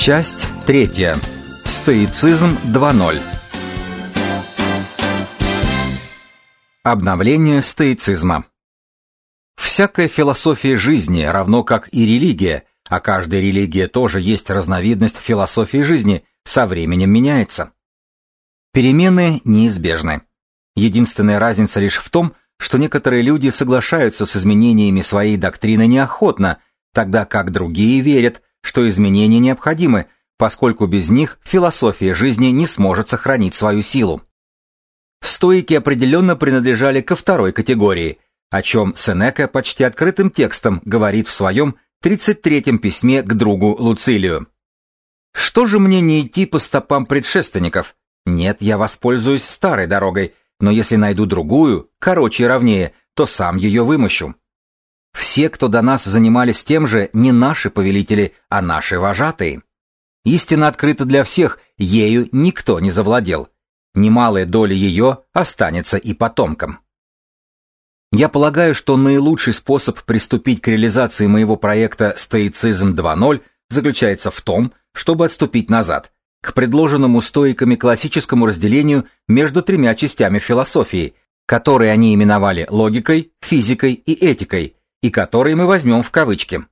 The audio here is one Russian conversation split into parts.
Часть третья. Стоицизм 2.0. Обновление стоицизма. Всякая философия жизни, равно как и религия, а каждая религия тоже есть разновидность философии жизни, со временем меняется. Перемены неизбежны. Единственная разница лишь в том, что некоторые люди соглашаются с изменениями своей доктрины неохотно, тогда как другие верят, что изменения необходимы, поскольку без них философия жизни не сможет сохранить свою силу. Стоики определенно принадлежали ко второй категории, о чем Сенека почти открытым текстом говорит в своем 33-м письме к другу Луцилию. «Что же мне не идти по стопам предшественников? Нет, я воспользуюсь старой дорогой, но если найду другую, короче и ровнее, то сам ее вымощу. Все, кто до нас занимались тем же, не наши повелители, а наши вожатые. Истина открыта для всех, ею никто не завладел. Немалая доля ее останется и потомкам. Я полагаю, что наилучший способ приступить к реализации моего проекта «Стоицизм 2.0» заключается в том, чтобы отступить назад, к предложенному стоиками классическому разделению между тремя частями философии, которые они именовали логикой, физикой и этикой, и которые мы возьмем в кавычки.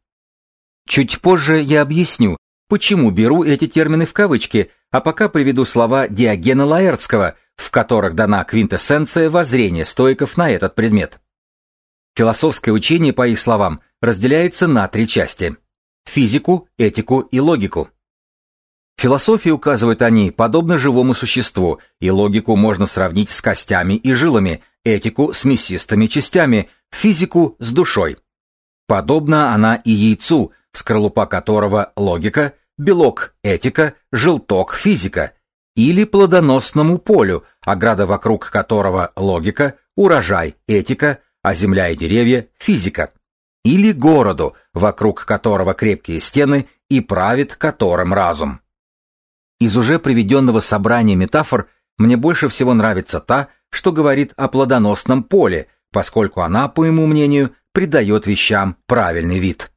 Чуть позже я объясню, почему беру эти термины в кавычки, а пока приведу слова Диогена Лаэртского, в которых дана квинтэссенция воззрения стоиков на этот предмет. Философское учение, по их словам, разделяется на три части – физику, этику и логику. Философия, указывают они, подобна живому существу, и логику можно сравнить с костями и жилами, этику с мясистыми частями, физику с душой. Подобна она и яйцу, скорлупа которого логика, белок этика, желток физика, или плодоносному полю, ограда вокруг которого логика, урожай этика, а земля и деревья физика, или городу, вокруг которого крепкие стены и правит которым разум. Из уже приведенного собрания метафор мне больше всего нравится та, что говорит о плодоносном поле, поскольку она, по моему мнению, придает вещам правильный вид.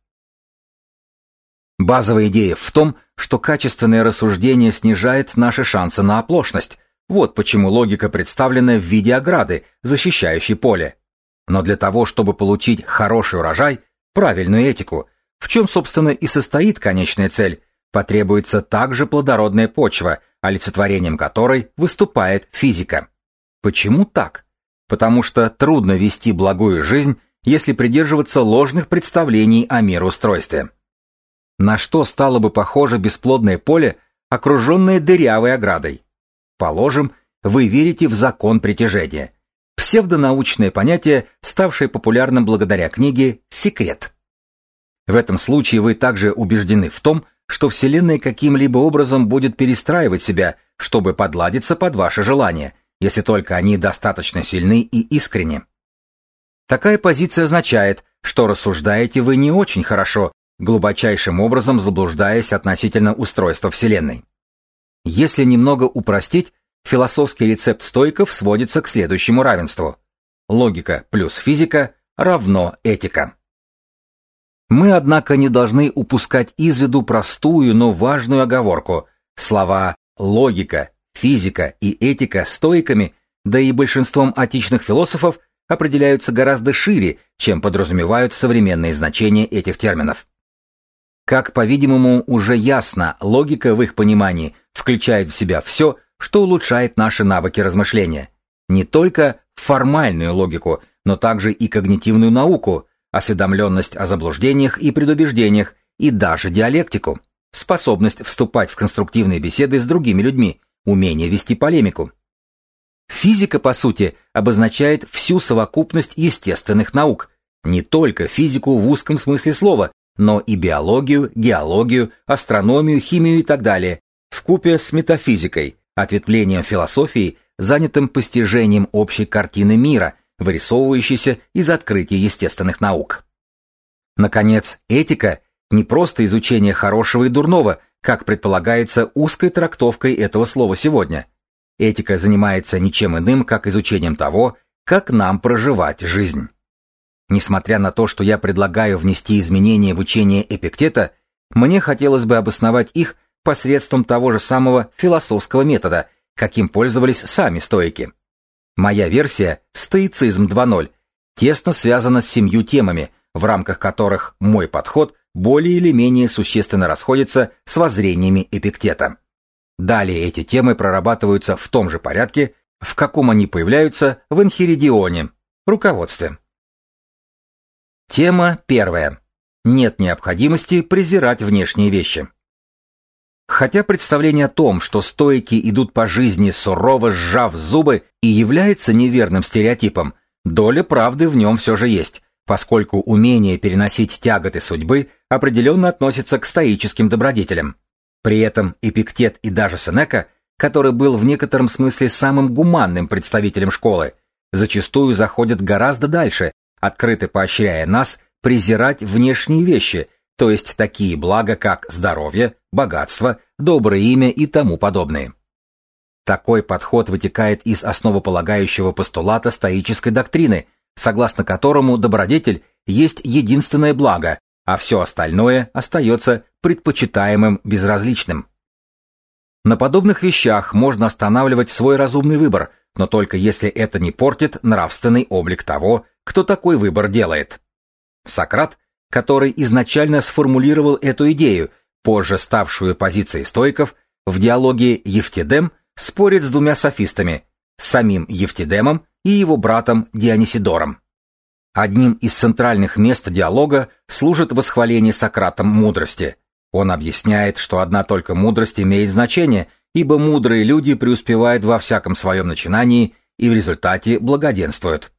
Базовая идея в том, что качественное рассуждение снижает наши шансы на оплошность. Вот почему логика представлена в виде ограды, защищающей поле. Но для того, чтобы получить хороший урожай, правильную этику, в чем, собственно, и состоит конечная цель, потребуется также плодородная почва, олицетворением которой выступает физика. Почему так? Потому что трудно вести благую жизнь, если придерживаться ложных представлений о мироустройстве. На что стало бы похоже бесплодное поле, окруженное дырявой оградой? Положим, вы верите в закон притяжения. Псевдонаучное понятие, ставшее популярным благодаря книге «Секрет». В этом случае вы также убеждены в том, что Вселенная каким-либо образом будет перестраивать себя, чтобы подладиться под ваши желания, если только они достаточно сильны и искренни. Такая позиция означает, что рассуждаете вы не очень хорошо, глубочайшим образом заблуждаясь относительно устройства Вселенной. Если немного упростить, философский рецепт стойков сводится к следующему равенству. Логика плюс физика равно этика. Мы, однако, не должны упускать из виду простую, но важную оговорку. Слова «логика», «физика» и «этика» стоиками, да и большинством отечных философов, определяются гораздо шире, чем подразумевают современные значения этих терминов. Как, по-видимому, уже ясно, логика в их понимании включает в себя все, что улучшает наши навыки размышления. Не только формальную логику, но также и когнитивную науку, осведомленность о заблуждениях и предубеждениях, и даже диалектику, способность вступать в конструктивные беседы с другими людьми, умение вести полемику. Физика, по сути, обозначает всю совокупность естественных наук, не только физику в узком смысле слова, но и биологию, геологию, астрономию, химию и так далее, вкупе с метафизикой, ответвлением философии, занятым постижением общей картины мира, вырисовывающийся из открытия естественных наук. Наконец, этика – не просто изучение хорошего и дурного, как предполагается узкой трактовкой этого слова сегодня. Этика занимается ничем иным, как изучением того, как нам проживать жизнь. Несмотря на то, что я предлагаю внести изменения в учение Эпиктета, мне хотелось бы обосновать их посредством того же самого философского метода, каким пользовались сами стоики. Моя версия «Стоицизм 2.0» тесно связана с семью темами, в рамках которых мой подход более или менее существенно расходится с воззрениями Эпиктета. Далее эти темы прорабатываются в том же порядке, в каком они появляются в Энхиридионе, руководстве. Тема первая. Нет необходимости презирать внешние вещи. Хотя представление о том, что стойки идут по жизни сурово сжав зубы и является неверным стереотипом, доля правды в нем все же есть, поскольку умение переносить тяготы судьбы определенно относится к стоическим добродетелям. При этом Эпиктет и даже Сенека, который был в некотором смысле самым гуманным представителем школы, зачастую заходят гораздо дальше, открыто поощряя нас презирать внешние вещи, то есть такие блага, как здоровье, богатство, доброе имя и тому подобное. Такой подход вытекает из основополагающего постулата стоической доктрины, согласно которому добродетель есть единственное благо, а все остальное остается предпочитаемым безразличным. На подобных вещах можно останавливать свой разумный выбор, но только если это не портит нравственный облик того, кто такой выбор делает. Сократ, который изначально сформулировал эту идею, позже ставшую позицией стойков, в диалоге Евтидем спорит с двумя софистами, самим Евтидемом и его братом Дионисидором. Одним из центральных мест диалога служит восхваление Сократом мудрости. Он объясняет, что одна только мудрость имеет значение, ибо мудрые люди преуспевают во всяком своем начинании и в результате благоденствуют.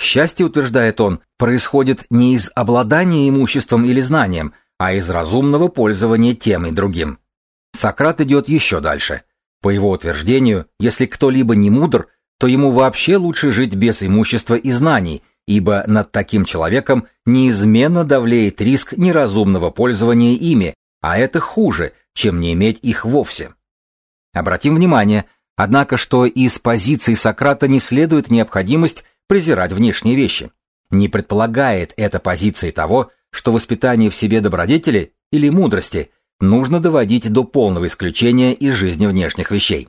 Счастье, утверждает он, происходит не из обладания имуществом или знанием, а из разумного пользования тем и другим. Сократ идет еще дальше. По его утверждению, если кто-либо не мудр, то ему вообще лучше жить без имущества и знаний, ибо над таким человеком неизменно давлеет риск неразумного пользования ими, а это хуже, чем не иметь их вовсе. Обратим внимание, однако, что из позиции Сократа не следует необходимость презирать внешние вещи. Не предполагает эта позиция того, что воспитание в себе добродетели или мудрости нужно доводить до полного исключения из жизни внешних вещей.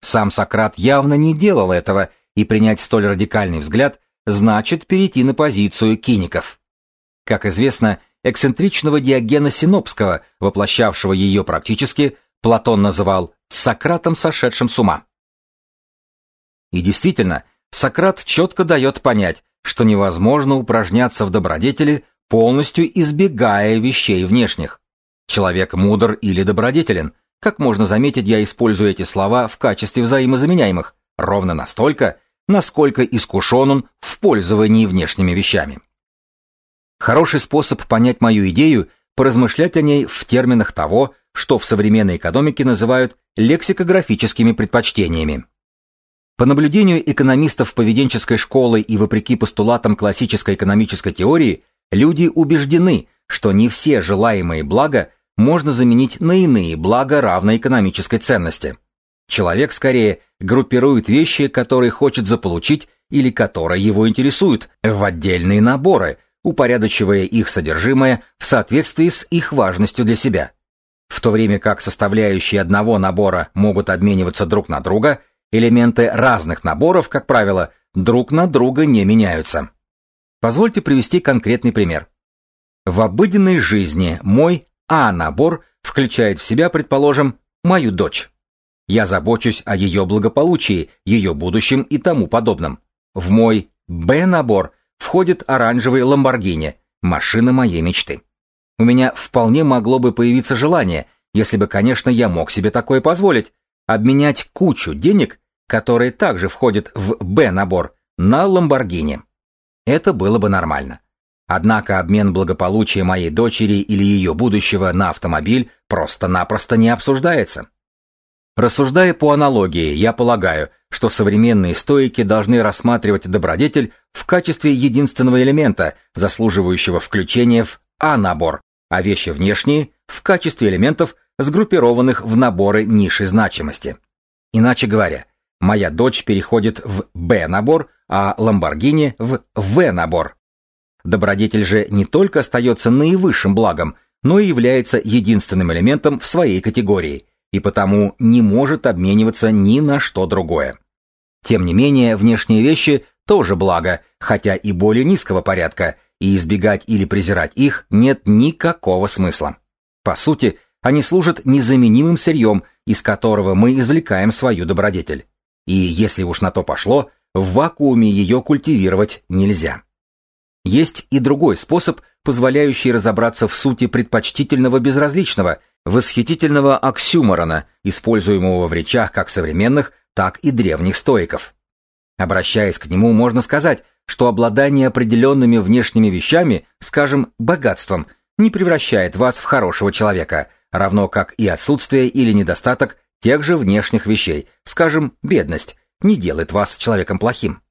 Сам Сократ явно не делал этого, и принять столь радикальный взгляд значит перейти на позицию киников. Как известно, эксцентричного Диогена Синопского, воплощавшего ее практически, Платон называл Сократом, сошедшим с ума. И действительно, Сократ четко дает понять, что невозможно упражняться в добродетели, полностью избегая вещей внешних. Человек мудр или добродетелен. Как можно заметить, я использую эти слова в качестве взаимозаменяемых, ровно настолько, насколько искушен он в пользовании внешними вещами. Хороший способ понять мою идею – поразмышлять о ней в терминах того, что в современной экономике называют лексикографическими предпочтениями. По наблюдению экономистов поведенческой школы и вопреки постулатам классической экономической теории, люди убеждены, что не все желаемые блага можно заменить на иные блага равной экономической ценности. Человек скорее группирует вещи, которые хочет заполучить или которые его интересуют, в отдельные наборы, упорядочивая их содержимое в соответствии с их важностью для себя. В то время как составляющие одного набора могут обмениваться друг на друга, элементы разных наборов, как правило, друг на друга не меняются. Позвольте привести конкретный пример. В обыденной жизни мой А-набор включает в себя, предположим, мою дочь. Я забочусь о ее благополучии, ее будущем и тому подобном. В мой Б-набор входит оранжевый Ламборгини, машина моей мечты. У меня вполне могло бы появиться желание, если бы, конечно, я мог себе такое позволить, обменять кучу денег, которые также входят в Б-набор, на Ламборгини. Это было бы нормально. Однако обмен благополучия моей дочери или ее будущего на автомобиль просто-напросто не обсуждается. Рассуждая по аналогии, я полагаю, что современные стоики должны рассматривать добродетель в качестве единственного элемента, заслуживающего включения в А-набор, а вещи внешние в качестве элементов, сгруппированных в наборы низшей значимости. Иначе говоря, моя дочь переходит в Б-набор, а Ламборгини в В-набор. Добродетель же не только остается наивысшим благом, но и является единственным элементом в своей категории, и потому не может обмениваться ни на что другое. Тем не менее, внешние вещи тоже благо, хотя и более низкого порядка, и избегать или презирать их нет никакого смысла. По сути, они служат незаменимым сырьем, из которого мы извлекаем свою добродетель. И если уж на то пошло, в вакууме ее культивировать нельзя. Есть и другой способ, позволяющий разобраться в сути предпочтительного безразличного, восхитительного оксюморона, используемого в речах как современных, так и древних стоиков. Обращаясь к нему, можно сказать, что обладание определенными внешними вещами, скажем, богатством, не превращает вас в хорошего человека, равно как и отсутствие или недостаток тех же внешних вещей, скажем, бедность, не делает вас человеком плохим.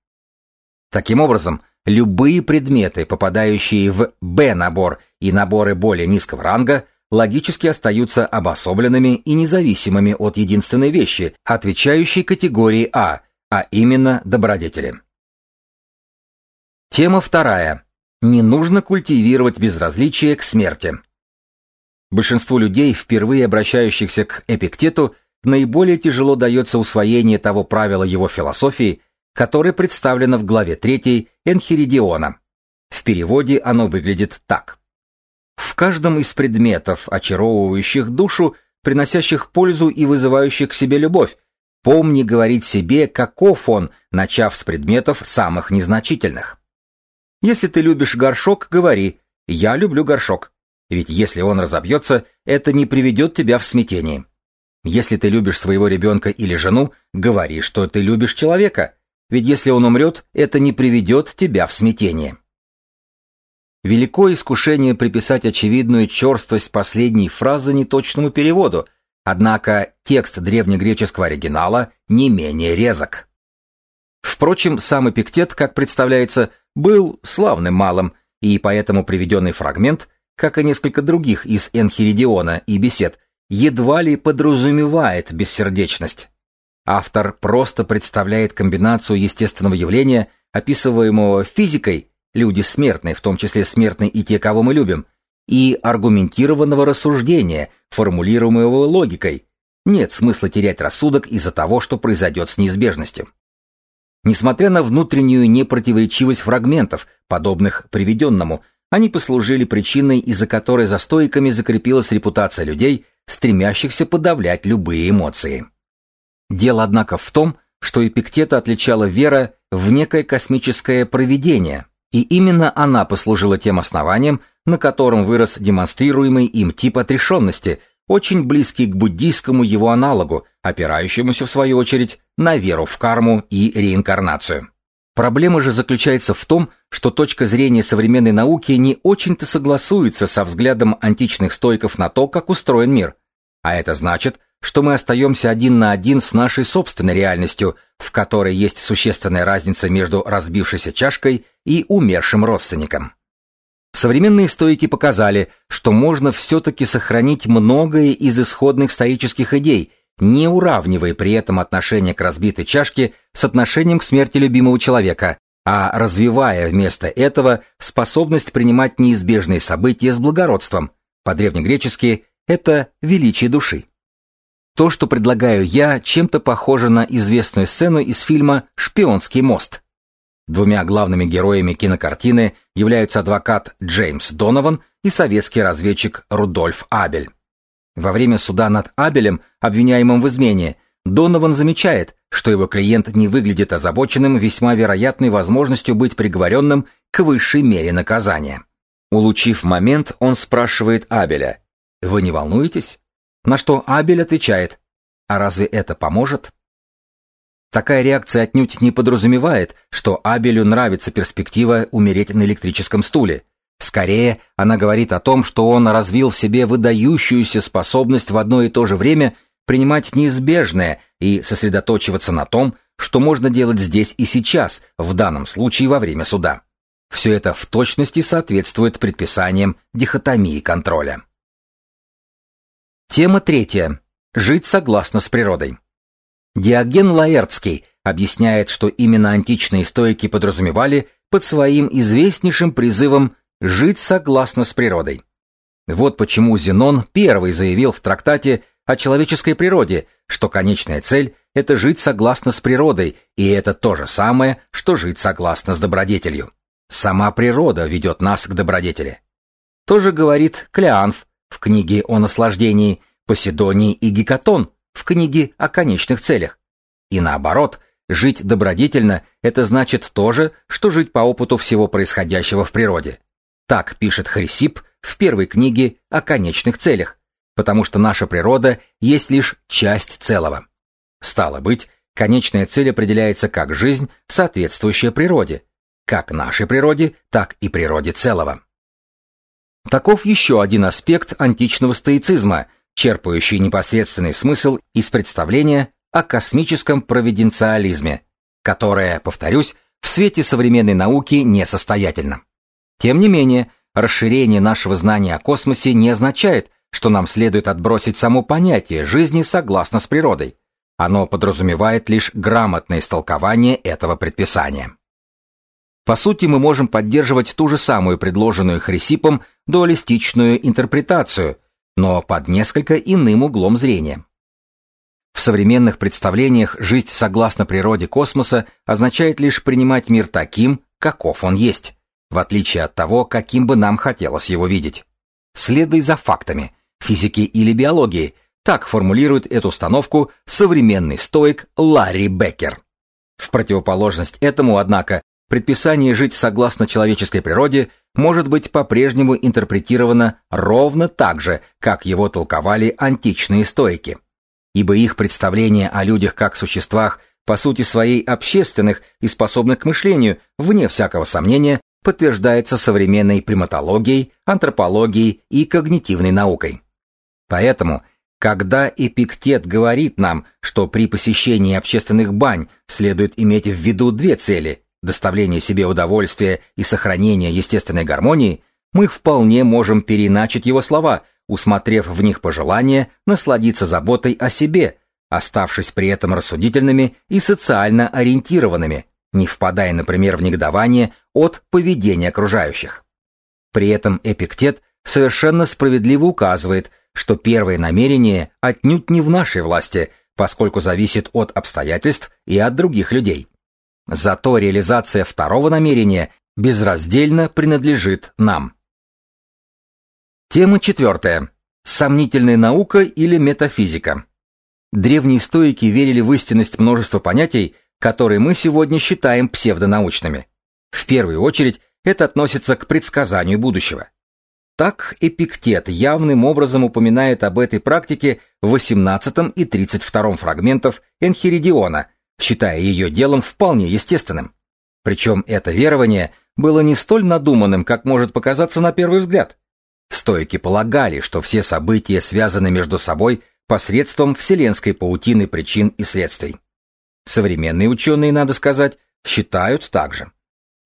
Таким образом, любые предметы, попадающие в Б-набор и наборы более низкого ранга, логически остаются обособленными и независимыми от единственной вещи, отвечающей категории А, а именно добродетели. Тема вторая. Не нужно культивировать безразличие к смерти. Большинству людей, впервые обращающихся к Эпиктету, наиболее тяжело дается усвоение того правила его философии, которое представлено в главе 3 Энхиридиона. В переводе оно выглядит так. В каждом из предметов, очаровывающих душу, приносящих пользу и вызывающих к себе любовь, помни говорить себе, каков он, начав с предметов самых незначительных. Если ты любишь горшок, говори «я люблю горшок», ведь если он разобьется, это не приведет тебя в смятение. Если ты любишь своего ребенка или жену, говори, что ты любишь человека, ведь если он умрет, это не приведет тебя в смятение. Велико искушение приписать очевидную черствость последней фразы неточному переводу, однако текст древнегреческого оригинала не менее резок. Впрочем, сам Эпиктет, как представляется, был славным малым, и поэтому приведенный фрагмент, как и несколько других из Энхиридиона и бесед, едва ли подразумевает бессердечность. Автор просто представляет комбинацию естественного явления, описываемого физикой, люди смертные, в том числе смертные и те, кого мы любим, и аргументированного рассуждения, формулируемого логикой. Нет смысла терять рассудок из-за того, что произойдет с неизбежностью. Несмотря на внутреннюю непротиворечивость фрагментов, подобных приведенному, они послужили причиной, из-за которой за стойками закрепилась репутация людей, стремящихся подавлять любые эмоции. Дело, однако, в том, что Эпиктета отличала вера в некое космическое провидение, и именно она послужила тем основанием, на котором вырос демонстрируемый им тип отрешенности, очень близкий к буддийскому его аналогу, опирающемуся, в свою очередь, на веру в карму и реинкарнацию. Проблема же заключается в том, что точка зрения современной науки не очень-то согласуется со взглядом античных стойков на то, как устроен мир. А это значит, что мы остаемся один на один с нашей собственной реальностью, в которой есть существенная разница между разбившейся чашкой и умершим родственником. Современные стойки показали, что можно все-таки сохранить многое из исходных стоических идей, не уравнивая при этом отношение к разбитой чашке с отношением к смерти любимого человека, а развивая вместо этого способность принимать неизбежные события с благородством, по-древнегречески это величие души. То, что предлагаю я, чем-то похоже на известную сцену из фильма «Шпионский мост». Двумя главными героями кинокартины являются адвокат Джеймс Донован и советский разведчик Рудольф Абель. Во время суда над Абелем, обвиняемым в измене, Донован замечает, что его клиент не выглядит озабоченным весьма вероятной возможностью быть приговоренным к высшей мере наказания. Улучив момент, он спрашивает Абеля, «Вы не волнуетесь?» На что Абель отвечает, «А разве это поможет?» Такая реакция отнюдь не подразумевает, что Абелю нравится перспектива умереть на электрическом стуле. Скорее, она говорит о том, что он развил в себе выдающуюся способность в одно и то же время принимать неизбежное и сосредоточиваться на том, что можно делать здесь и сейчас, в данном случае во время суда. Все это в точности соответствует предписаниям дихотомии контроля. Тема третья. Жить согласно с природой. Диоген Лаэртский объясняет, что именно античные стоики подразумевали под своим известнейшим призывом «жить согласно с природой». Вот почему Зенон первый заявил в трактате о человеческой природе, что конечная цель – это жить согласно с природой, и это то же самое, что жить согласно с добродетелью. Сама природа ведет нас к добродетели. Тоже говорит Клеанф в книге о наслаждении, Поседоний и Гекатон в книге о конечных целях. И наоборот, жить добродетельно – это значит то же, что жить по опыту всего происходящего в природе. Так пишет Хрисип в первой книге о конечных целях, потому что наша природа есть лишь часть целого. Стало быть, конечная цель определяется как жизнь, соответствующая природе, как нашей природе, так и природе целого. Таков еще один аспект античного стоицизма, черпающий непосредственный смысл из представления о космическом провиденциализме, которое, повторюсь, в свете современной науки несостоятельно. Тем не менее, расширение нашего знания о космосе не означает, что нам следует отбросить само понятие жизни согласно с природой. Оно подразумевает лишь грамотное истолкование этого предписания. По сути, мы можем поддерживать ту же самую предложенную Хрисипом дуалистичную интерпретацию, но под несколько иным углом зрения. В современных представлениях жизнь согласно природе космоса означает лишь принимать мир таким, каков он есть, в отличие от того, каким бы нам хотелось его видеть. Следуй за фактами, физики или биологии, так формулирует эту установку современный стоик Ларри Беккер. В противоположность этому, однако, предписание жить согласно человеческой природе может быть по-прежнему интерпретировано ровно так же, как его толковали античные стоики. Ибо их представление о людях как существах, по сути своей общественных и способных к мышлению, вне всякого сомнения, подтверждается современной приматологией, антропологией и когнитивной наукой. Поэтому, когда Эпиктет говорит нам, что при посещении общественных бань следует иметь в виду две цели – доставление себе удовольствия и сохранение естественной гармонии, мы вполне можем переначить его слова, усмотрев в них пожелание насладиться заботой о себе, оставшись при этом рассудительными и социально ориентированными, не впадая, например, в негодование от поведения окружающих. При этом Эпиктет совершенно справедливо указывает, что первое намерение отнюдь не в нашей власти, поскольку зависит от обстоятельств и от других людей. Зато реализация второго намерения безраздельно принадлежит нам. Тема четвертая. Сомнительная наука или метафизика. Древние стоики верили в истинность множества понятий, которые мы сегодня считаем псевдонаучными. В первую очередь это относится к предсказанию будущего. Так Эпиктет явным образом упоминает об этой практике в 18 и 32 фрагментах Энхиридиона, считая ее делом вполне естественным. Причем это верование было не столь надуманным, как может показаться на первый взгляд. Стойки полагали, что все события связаны между собой посредством вселенской паутины причин и следствий. Современные ученые, надо сказать, считают так же.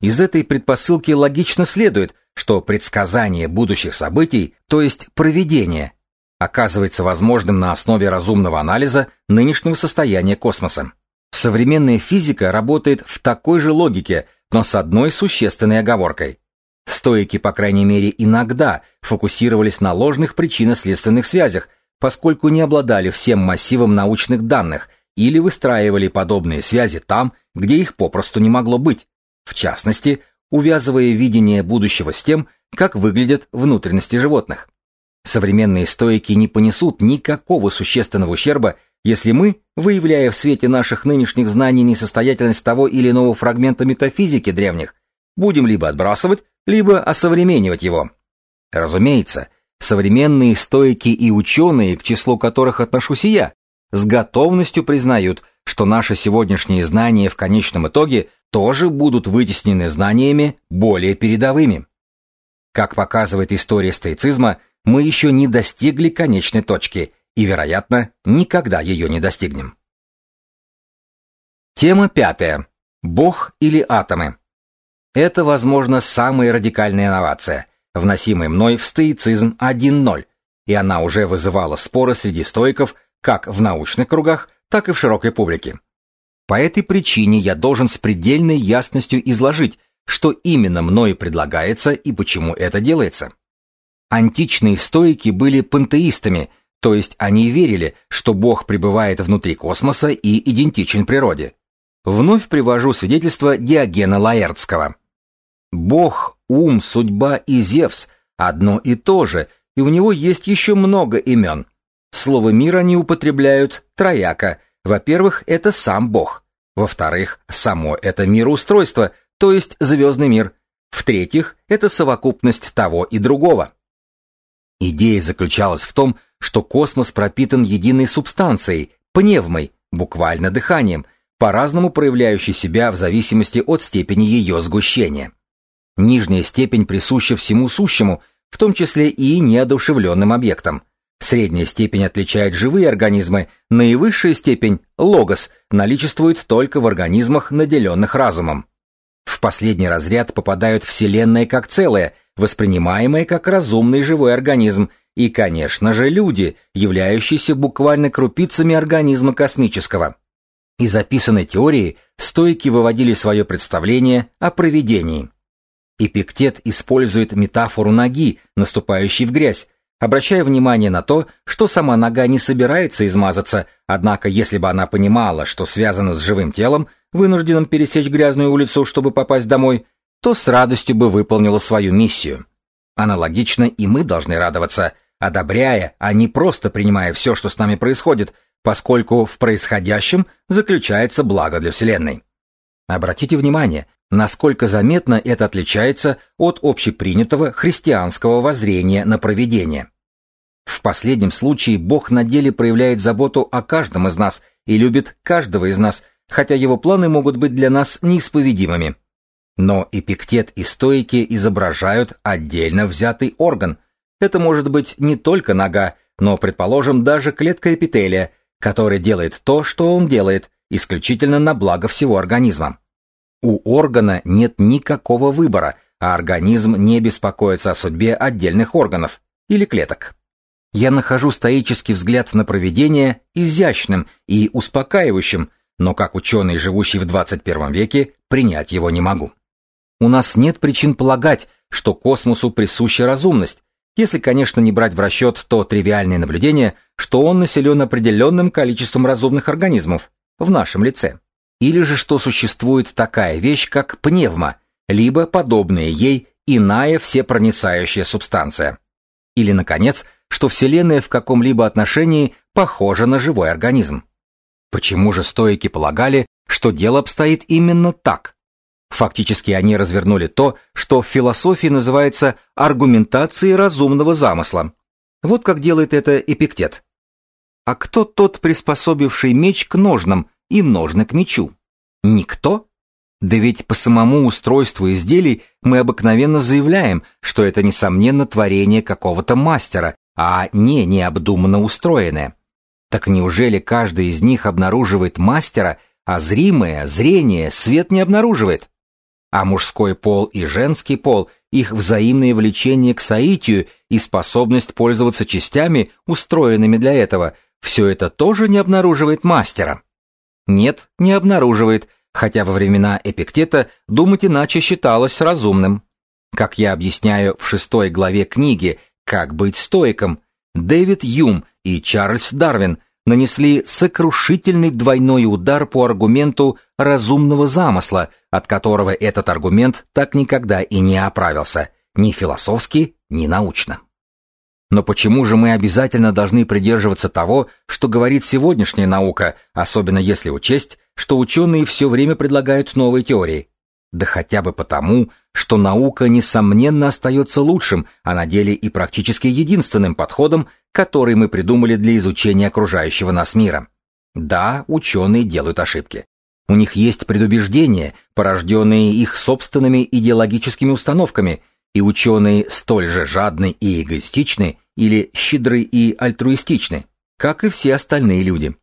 Из этой предпосылки логично следует, что предсказание будущих событий, то есть проведение, оказывается возможным на основе разумного анализа нынешнего состояния космоса. Современная физика работает в такой же логике, но с одной существенной оговоркой. Стоики, по крайней мере, иногда фокусировались на ложных причинно-следственных связях, поскольку не обладали всем массивом научных данных или выстраивали подобные связи там, где их попросту не могло быть, в частности, увязывая видение будущего с тем, как выглядят внутренности животных. Современные стоики не понесут никакого существенного ущерба, если мы, выявляя в свете наших нынешних знаний несостоятельность того или иного фрагмента метафизики древних, будем либо отбрасывать, либо осовременивать его. Разумеется, современные стоики и ученые, к числу которых отношусь и я, с готовностью признают, что наши сегодняшние знания в конечном итоге тоже будут вытеснены знаниями более передовыми. Как показывает история стоицизма, мы еще не достигли конечной точки и, вероятно, никогда ее не достигнем. Тема пятая. Бог или атомы? Это, возможно, самая радикальная инновация, вносимая мной в стоицизм 1.0, и она уже вызывала споры среди стоиков как в научных кругах, так и в широкой публике. По этой причине я должен с предельной ясностью изложить, что именно мною предлагается и почему это делается. Античные стоики были пантеистами, то есть они верили, что Бог пребывает внутри космоса и идентичен природе. Вновь привожу свидетельство Диогена Лаэртского. Бог, ум, судьба и Зевс – одно и то же, и у него есть еще много имен. Слово «мир» они употребляют трояко. Во-первых, это сам Бог. Во-вторых, само это мироустройство, то есть звездный мир. В-третьих, это совокупность того и другого. Идея заключалась в том, что космос пропитан единой субстанцией, пневмой, буквально дыханием, по-разному проявляющей себя в зависимости от степени ее сгущения. Нижняя степень присуща всему сущему, в том числе и неодушевленным объектам. Средняя степень отличает живые организмы, наивысшая степень, логос, наличествует только в организмах, наделенных разумом. В последний разряд попадают Вселенная как целое, воспринимаемое как разумный живой организм, и, конечно же, люди, являющиеся буквально крупицами организма космического. Из записанной теории стойки выводили свое представление о провидении. Эпиктет использует метафору ноги, наступающей в грязь, обращая внимание на то, что сама нога не собирается измазаться, однако если бы она понимала, что связано с живым телом, вынужденным пересечь грязную улицу, чтобы попасть домой, то с радостью бы выполнила свою миссию. Аналогично и мы должны радоваться, одобряя, а не просто принимая все, что с нами происходит, поскольку в происходящем заключается благо для Вселенной. Обратите внимание, насколько заметно это отличается от общепринятого христианского воззрения на провидение. В последнем случае Бог на деле проявляет заботу о каждом из нас и любит каждого из нас, хотя его планы могут быть для нас неисповедимыми. Но эпиктет и стоики изображают отдельно взятый орган. Это может быть не только нога, но, предположим, даже клетка эпителия, который делает то, что он делает, исключительно на благо всего организма. У органа нет никакого выбора, а организм не беспокоится о судьбе отдельных органов или клеток. Я нахожу стоический взгляд на проведение изящным и успокаивающим, но как ученый, живущий в 21 веке, принять его не могу. У нас нет причин полагать, что космосу присуща разумность, если, конечно, не брать в расчет то тривиальное наблюдение, что он населен определенным количеством разумных организмов в нашем лице. Или же что существует такая вещь, как пневма, либо подобная ей иная всепроницающая субстанция. Или, наконец, что Вселенная в каком-либо отношении похожа на живой организм. Почему же стоики полагали, что дело обстоит именно так? Фактически они развернули то, что в философии называется аргументацией разумного замысла. Вот как делает это Эпиктет. А кто тот, приспособивший меч к ножнам и ножны к мечу? Никто? Да ведь по самому устройству изделий мы обыкновенно заявляем, что это, несомненно, творение какого-то мастера, а не необдуманно устроенное. Так неужели каждый из них обнаруживает мастера, а зримое, зрение, свет не обнаруживает? А мужской пол и женский пол, их взаимное влечение к соитию и способность пользоваться частями, устроенными для этого, все это тоже не обнаруживает мастера? Нет, не обнаруживает, хотя во времена Эпиктета думать иначе считалось разумным. Как я объясняю в шестой главе книги «Как быть стоиком», Дэвид Юм и Чарльз Дарвин нанесли сокрушительный двойной удар по аргументу разумного замысла, от которого этот аргумент так никогда и не оправился, ни философски, ни научно. Но почему же мы обязательно должны придерживаться того, что говорит сегодняшняя наука, особенно если учесть, что ученые все время предлагают новые теории? Да хотя бы потому, что наука, несомненно, остается лучшим, а на деле и практически единственным подходом, который мы придумали для изучения окружающего нас мира. Да, ученые делают ошибки. У них есть предубеждения, порожденные их собственными идеологическими установками, и ученые столь же жадны и эгоистичны, или щедры и альтруистичны, как и все остальные люди.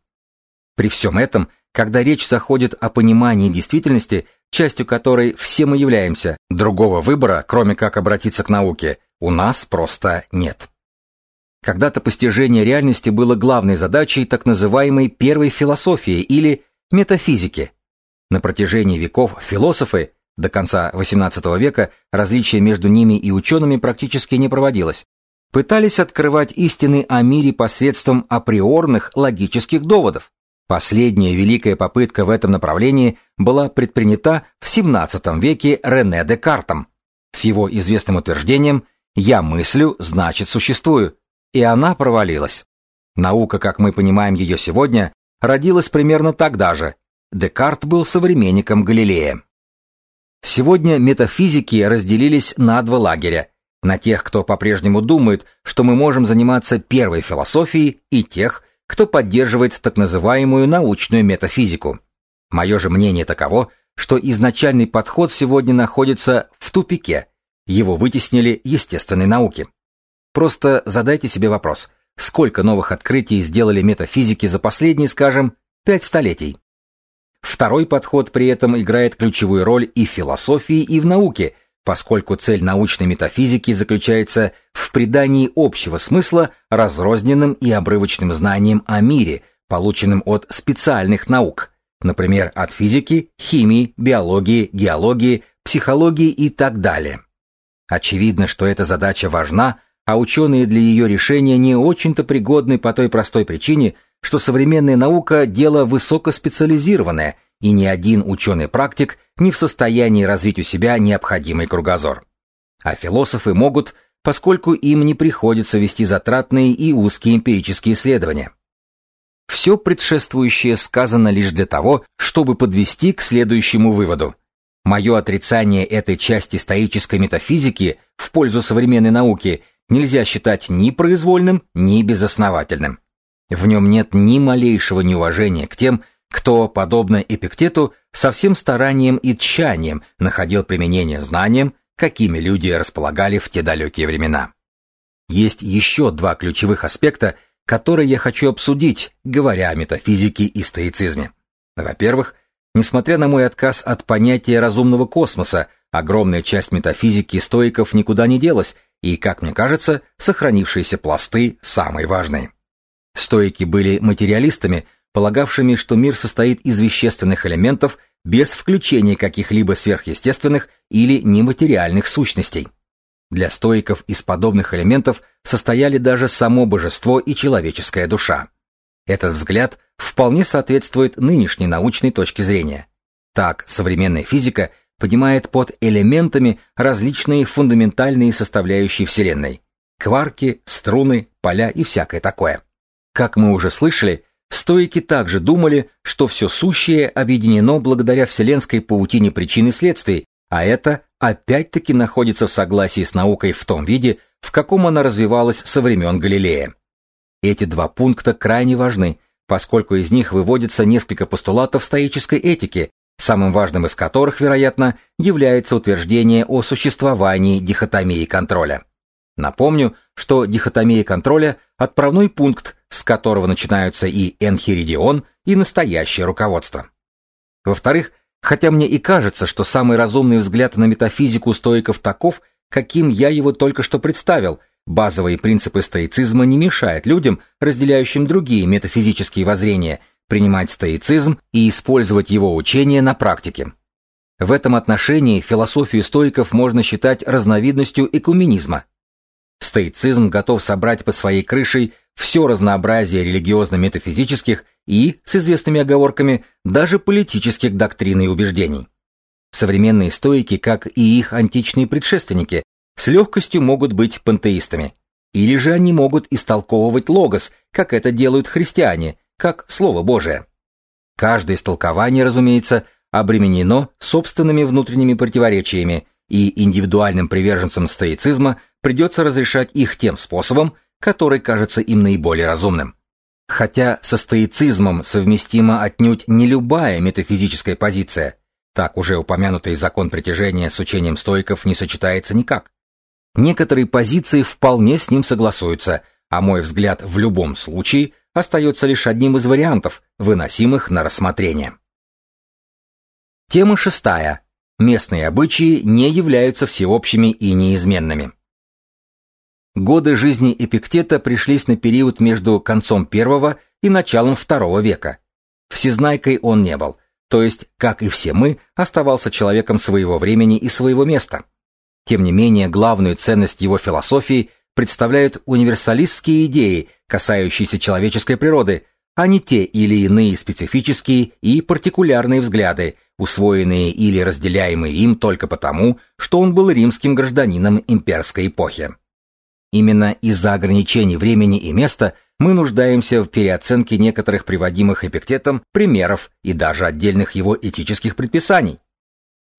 При всем этом, когда речь заходит о понимании действительности, частью которой все мы являемся. Другого выбора, кроме как обратиться к науке, у нас просто нет. Когда-то постижение реальности было главной задачей так называемой первой философии или метафизики. На протяжении веков философы, до конца XVIII века различия между ними и учеными практически не проводилось. пытались открывать истины о мире посредством априорных логических доводов. Последняя великая попытка в этом направлении была предпринята в XVII веке Рене Декартом с его известным утверждением «я мыслю, значит существую», и она провалилась. Наука, как мы понимаем ее сегодня, родилась примерно тогда же. Декарт был современником Галилея. Сегодня метафизики разделились на два лагеря. На тех, кто по-прежнему думает, что мы можем заниматься первой философией, и тех, кто поддерживает так называемую научную метафизику. Мое же мнение таково, что изначальный подход сегодня находится в тупике. Его вытеснили естественной науки. Просто задайте себе вопрос, сколько новых открытий сделали метафизики за последние, скажем, пять столетий? Второй подход при этом играет ключевую роль и в философии, и в науке, поскольку цель научной метафизики заключается в придании общего смысла разрозненным и обрывочным знаниям о мире, полученным от специальных наук, например, от физики, химии, биологии, геологии, психологии и так далее. Очевидно, что эта задача важна, а ученые для ее решения не очень-то пригодны по той простой причине, что современная наука – дело высокоспециализированное, и ни один ученый-практик не в состоянии развить у себя необходимый кругозор. А философы могут, поскольку им не приходится вести затратные и узкие эмпирические исследования. Все предшествующее сказано лишь для того, чтобы подвести к следующему выводу. Мое отрицание этой части стоической метафизики в пользу современной науки нельзя считать ни произвольным, ни безосновательным. В нем нет ни малейшего неуважения к тем, кто, подобно Эпиктету, со всем старанием и тщанием находил применение знаниям, какими люди располагали в те далекие времена. Есть еще два ключевых аспекта, которые я хочу обсудить, говоря о метафизике и стоицизме. Во-первых, несмотря на мой отказ от понятия разумного космоса, огромная часть метафизики стоиков никуда не делась, и, как мне кажется, сохранившиеся пласты самые важные. Стоики были материалистами, полагавшими, что мир состоит из вещественных элементов без включения каких-либо сверхъестественных или нематериальных сущностей. Для стоиков из подобных элементов состояли даже само божество и человеческая душа. Этот взгляд вполне соответствует нынешней научной точке зрения. Так, современная физика понимает под элементами различные фундаментальные составляющие Вселенной – кварки, струны, поля и всякое такое. Как мы уже слышали, Стоики также думали, что все сущее объединено благодаря вселенской паутине причин и следствий, а это опять-таки находится в согласии с наукой в том виде, в каком она развивалась со времен Галилея. Эти два пункта крайне важны, поскольку из них выводится несколько постулатов стоической этики, самым важным из которых, вероятно, является утверждение о существовании дихотомии контроля. Напомню, что дихотомия контроля – отправной пункт, с которого начинаются и энхиридион, и настоящее руководство. Во-вторых, хотя мне и кажется, что самый разумный взгляд на метафизику стоиков таков, каким я его только что представил, базовые принципы стоицизма не мешают людям, разделяющим другие метафизические воззрения, принимать стоицизм и использовать его учение на практике. В этом отношении философию стоиков можно считать разновидностью экуменизма – Стоицизм готов собрать под своей крышей все разнообразие религиозно-метафизических и, с известными оговорками, даже политических доктрин и убеждений. Современные стоики, как и их античные предшественники, с легкостью могут быть пантеистами. Или же они могут истолковывать логос, как это делают христиане, как Слово Божие. Каждое истолкование, разумеется, обременено собственными внутренними противоречиями, и индивидуальным приверженцам стоицизма придется разрешать их тем способом, который кажется им наиболее разумным. Хотя со стоицизмом совместима отнюдь не любая метафизическая позиция, так уже упомянутый закон притяжения с учением стоиков не сочетается никак. Некоторые позиции вполне с ним согласуются, а мой взгляд в любом случае остается лишь одним из вариантов, выносимых на рассмотрение. Тема шестая. Местные обычаи не являются всеобщими и неизменными. Годы жизни Эпиктета пришлись на период между концом первого и началом второго века. Всезнайкой он не был, то есть, как и все мы, оставался человеком своего времени и своего места. Тем не менее, главную ценность его философии представляют универсалистские идеи, касающиеся человеческой природы, а не те или иные специфические и партикулярные взгляды, усвоенные или разделяемые им только потому, что он был римским гражданином имперской эпохи. Именно из-за ограничений времени и места мы нуждаемся в переоценке некоторых приводимых Эпиктетом примеров и даже отдельных его этических предписаний.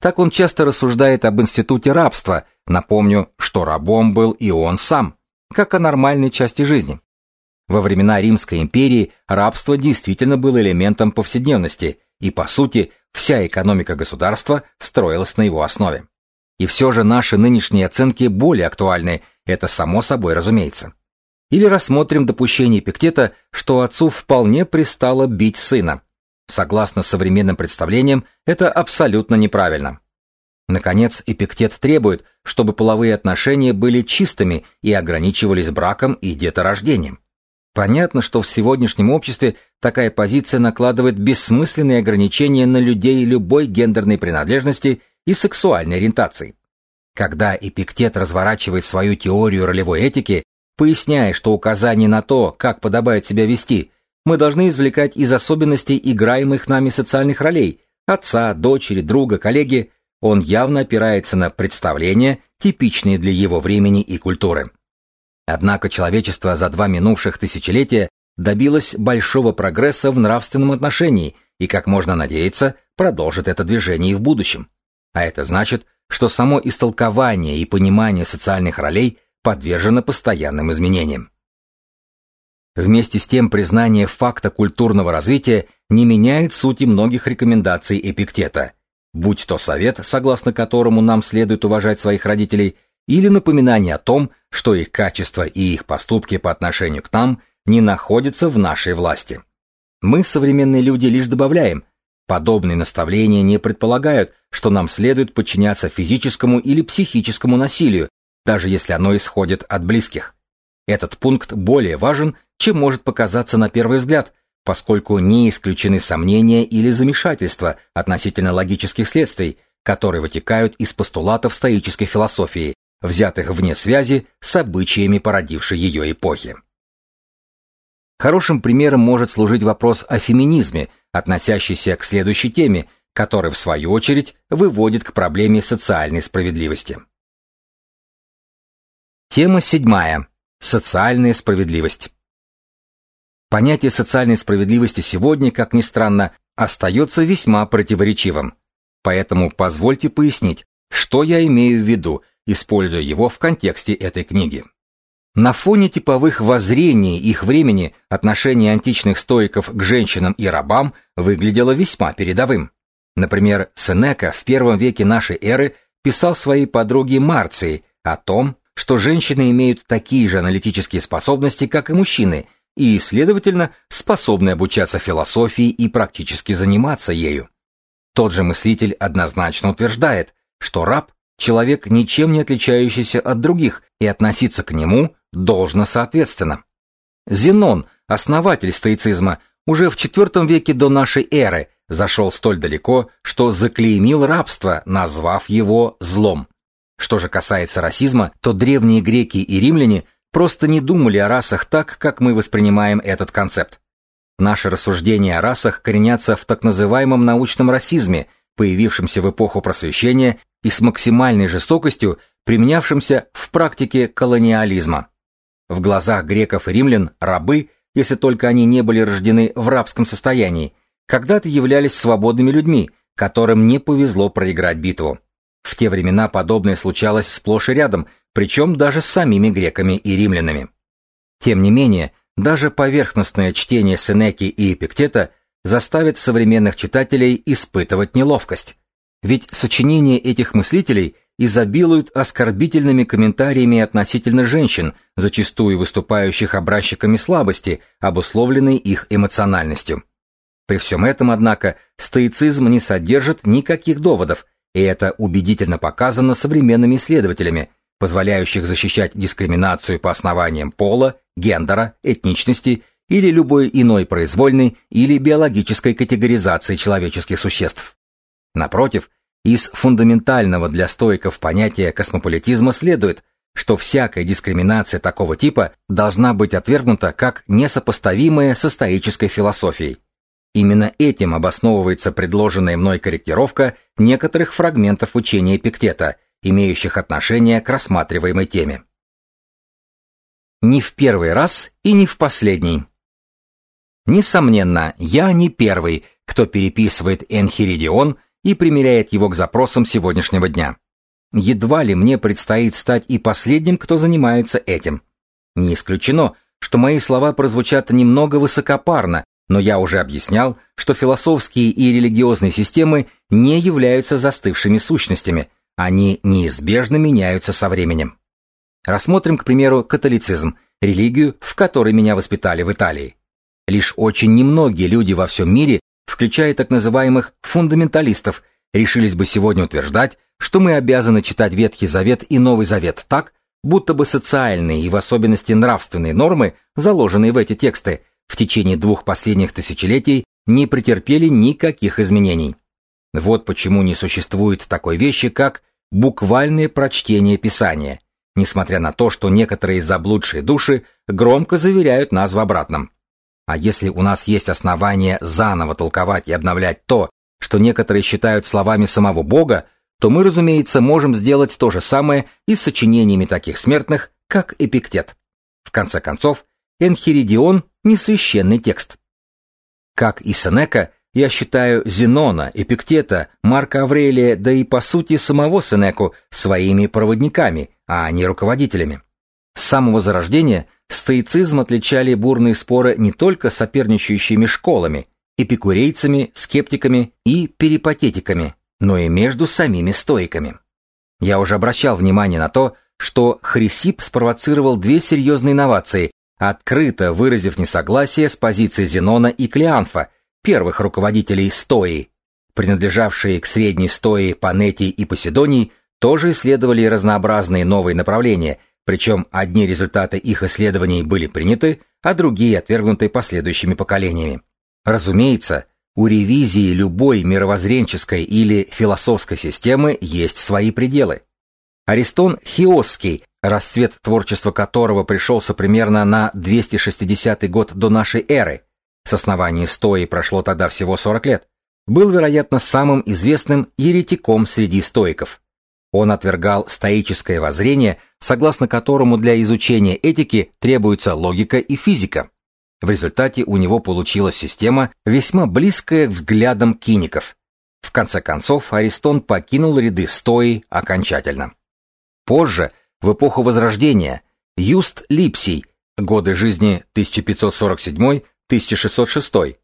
Так он часто рассуждает об институте рабства, напомню, что рабом был и он сам, как о нормальной части жизни. Во времена Римской империи рабство действительно было элементом повседневности, и, по сути, вся экономика государства строилась на его основе. И все же наши нынешние оценки более актуальны, это само собой разумеется. Или рассмотрим допущение Эпиктета, что отцу вполне пристало бить сына. Согласно современным представлениям, это абсолютно неправильно. Наконец, Эпиктет требует, чтобы половые отношения были чистыми и ограничивались браком и деторождением. Понятно, что в сегодняшнем обществе такая позиция накладывает бессмысленные ограничения на людей любой гендерной принадлежности и сексуальной ориентации. Когда Эпиктет разворачивает свою теорию ролевой этики, поясняя, что указание на то, как подобает себя вести, мы должны извлекать из особенностей играемых нами социальных ролей – отца, дочери, друга, коллеги, он явно опирается на представления, типичные для его времени и культуры. Однако человечество за два минувших тысячелетия добилось большого прогресса в нравственном отношении и, как можно надеяться, продолжит это движение и в будущем. А это значит, что само истолкование и понимание социальных ролей подвержено постоянным изменениям. Вместе с тем признание факта культурного развития не меняет сути многих рекомендаций Эпиктета, будь то совет, согласно которому нам следует уважать своих родителей, или напоминание о том, что их качества и их поступки по отношению к нам не находятся в нашей власти. Мы, современные люди, лишь добавляем, подобные наставления не предполагают, что нам следует подчиняться физическому или психическому насилию, даже если оно исходит от близких. Этот пункт более важен, чем может показаться на первый взгляд, поскольку не исключены сомнения или замешательства относительно логических следствий, которые вытекают из постулатов стоической философии, взятых вне связи с обычаями породившей ее эпохи. Хорошим примером может служить вопрос о феминизме, относящийся к следующей теме, который, в свою очередь, выводит к проблеме социальной справедливости. Тема седьмая. Социальная справедливость. Понятие социальной справедливости сегодня, как ни странно, остается весьма противоречивым. Поэтому позвольте пояснить, что я имею в виду, используя его в контексте этой книги. На фоне типовых воззрений их времени отношение античных стоиков к женщинам и рабам выглядело весьма передовым. Например, Сенека в первом веке нашей эры писал своей подруге Марции о том, что женщины имеют такие же аналитические способности, как и мужчины, и, следовательно, способны обучаться философии и практически заниматься ею. Тот же мыслитель однозначно утверждает, что раб – человек, ничем не отличающийся от других, и относиться к нему должно соответственно. Зенон, основатель стоицизма, уже в IV веке до нашей эры зашел столь далеко, что заклеймил рабство, назвав его злом. Что же касается расизма, то древние греки и римляне просто не думали о расах так, как мы воспринимаем этот концепт. Наши рассуждения о расах коренятся в так называемом научном расизме, появившемся в эпоху просвещения и с максимальной жестокостью применявшемся в практике колониализма. В глазах греков и римлян рабы, если только они не были рождены в рабском состоянии, когда-то являлись свободными людьми, которым не повезло проиграть битву. В те времена подобное случалось сплошь и рядом, причем даже с самими греками и римлянами. Тем не менее, даже поверхностное чтение Сенеки и Эпиктета заставит современных читателей испытывать неловкость. Ведь сочинения этих мыслителей изобилуют оскорбительными комментариями относительно женщин, зачастую выступающих образчиками слабости, обусловленной их эмоциональностью. При всем этом, однако, стоицизм не содержит никаких доводов, и это убедительно показано современными исследователями, позволяющих защищать дискриминацию по основаниям пола, гендера, этничности или любой иной произвольной или биологической категоризации человеческих существ. Напротив, из фундаментального для стоиков понятия космополитизма следует, что всякая дискриминация такого типа должна быть отвергнута как несопоставимая со стоической философией. Именно этим обосновывается предложенная мной корректировка некоторых фрагментов учения Эпиктета, имеющих отношение к рассматриваемой теме. Не в первый раз и не в последний. Несомненно, я не первый, кто переписывает Энхиридион и примеряет его к запросам сегодняшнего дня. Едва ли мне предстоит стать и последним, кто занимается этим. Не исключено, что мои слова прозвучат немного высокопарно, но я уже объяснял, что философские и религиозные системы не являются застывшими сущностями, они неизбежно меняются со временем. Рассмотрим, к примеру, католицизм, религию, в которой меня воспитали в Италии. Лишь очень немногие люди во всем мире, включая так называемых фундаменталистов, решились бы сегодня утверждать, что мы обязаны читать Ветхий Завет и Новый Завет так, будто бы социальные и в особенности нравственные нормы, заложенные в эти тексты, в течение двух последних тысячелетий не претерпели никаких изменений. Вот почему не существует такой вещи, как буквальное прочтение Писания, несмотря на то, что некоторые заблудшие души громко заверяют нас в обратном. А если у нас есть основания заново толковать и обновлять то, что некоторые считают словами самого Бога, то мы, разумеется, можем сделать то же самое и с сочинениями таких смертных, как Эпиктет. В конце концов, Энхиридион – не священный текст. Как и Сенека, я считаю Зенона, Эпиктета, Марка Аврелия, да и по сути самого Сенеку своими проводниками, а не руководителями. С самого зарождения стоицизм отличали бурные споры не только соперничающими школами, эпикурейцами, скептиками и перипатетиками, но и между самими стоиками. Я уже обращал внимание на то, что Хрисип спровоцировал две серьезные инновации, открыто выразив несогласие с позицией Зенона и Клеанфа, первых руководителей Стои. Принадлежавшие к средней Стои Панетий и Поседоний тоже исследовали разнообразные новые направления, причем одни результаты их исследований были приняты, а другие отвергнуты последующими поколениями. Разумеется, у ревизии любой мировоззренческой или философской системы есть свои пределы. Аристон Хиосский, расцвет творчества которого пришелся примерно на 260 год до нашей эры, с основания стои прошло тогда всего 40 лет, был, вероятно, самым известным еретиком среди стоиков. Он отвергал стоическое воззрение, согласно которому для изучения этики требуется логика и физика. В результате у него получилась система, весьма близкая к взглядам киников. В конце концов, Аристон покинул ряды стои окончательно. Позже, в эпоху Возрождения, Юст Липсий, годы жизни 1547-1606,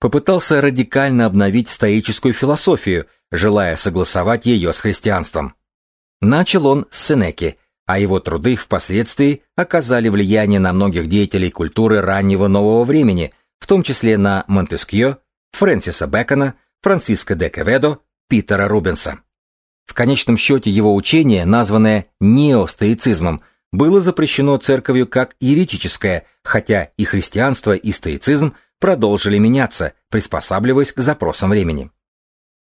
попытался радикально обновить стоическую философию, желая согласовать ее с христианством. Начал он с Сенеки – а его труды впоследствии оказали влияние на многих деятелей культуры раннего нового времени, в том числе на Монтескье, Фрэнсиса Бэкона, Франциско де Кеведо, Питера Рубенса. В конечном счете его учение, названное неостоицизмом, было запрещено церковью как еретическое, хотя и христианство, и стоицизм продолжили меняться, приспосабливаясь к запросам времени.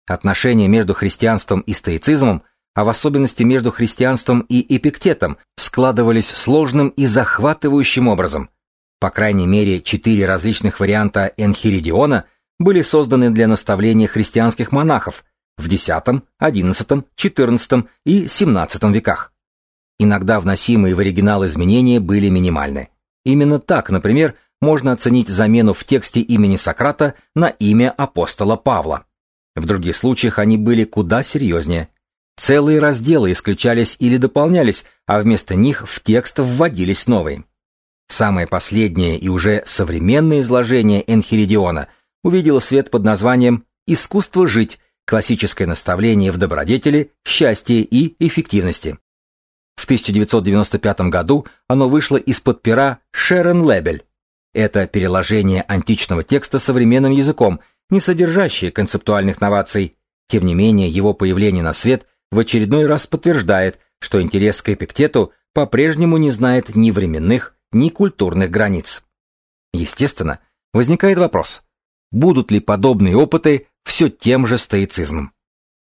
Отношения между христианством и стоицизмом а в особенности между христианством и эпиктетом, складывались сложным и захватывающим образом. По крайней мере, четыре различных варианта Энхиридиона были созданы для наставления христианских монахов в X, XI, XIV и XVII веках. Иногда вносимые в оригинал изменения были минимальны. Именно так, например, можно оценить замену в тексте имени Сократа на имя апостола Павла. В других случаях они были куда серьезнее. Целые разделы исключались или дополнялись, а вместо них в текст вводились новые. Самое последнее и уже современное изложение Энхиридиона увидело свет под названием «Искусство жить. Классическое наставление в добродетели, счастье и эффективности». В 1995 году оно вышло из-под пера Шерон Лебель. Это переложение античного текста современным языком, не содержащее концептуальных новаций. Тем не менее, его появление на свет – в очередной раз подтверждает, что интерес к Эпиктету по-прежнему не знает ни временных, ни культурных границ. Естественно, возникает вопрос, будут ли подобные опыты все тем же стоицизмом?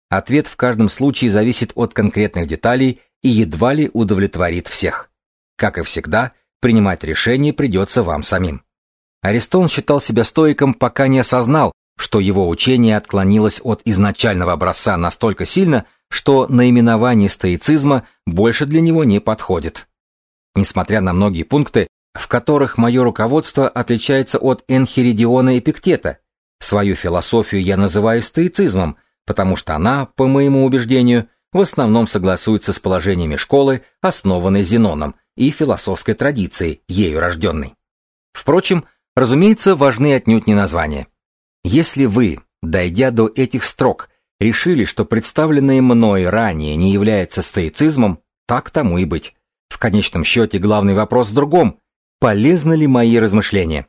Ответ в каждом случае зависит от конкретных деталей и едва ли удовлетворит всех. Как и всегда, принимать решение придется вам самим. Аристон считал себя стоиком, пока не осознал, что его учение отклонилось от изначального образца настолько сильно, что наименование стоицизма больше для него не подходит. Несмотря на многие пункты, в которых мое руководство отличается от Энхиридиона Эпиктета, свою философию я называю стоицизмом, потому что она, по моему убеждению, в основном согласуется с положениями школы, основанной Зеноном, и философской традицией, ею рожденной. Впрочем, разумеется, важны отнюдь не названия. Если вы, дойдя до этих строк, решили, что представленное мной ранее не является стоицизмом, так тому и быть. В конечном счете главный вопрос в другом. Полезны ли мои размышления?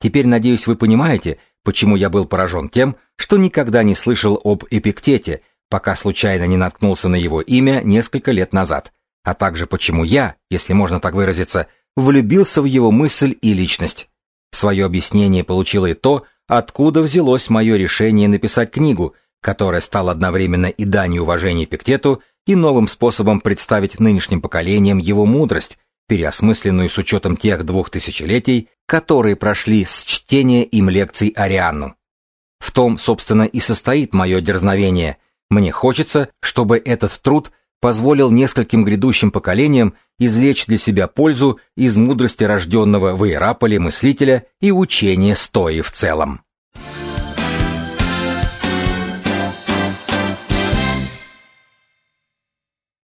Теперь, надеюсь, вы понимаете, почему я был поражен тем, что никогда не слышал об Эпиктете, пока случайно не наткнулся на его имя несколько лет назад, а также почему я, если можно так выразиться, влюбился в его мысль и личность. Свое объяснение получило и то, откуда взялось мое решение написать книгу, которая стала одновременно и данью уважения Пиктету и новым способом представить нынешним поколениям его мудрость, переосмысленную с учетом тех двух тысячелетий, которые прошли с чтения им лекций Арианну. В том, собственно, и состоит мое дерзновение. Мне хочется, чтобы этот труд позволил нескольким грядущим поколениям извлечь для себя пользу из мудрости рожденного в Иераполе мыслителя и учения стои в целом.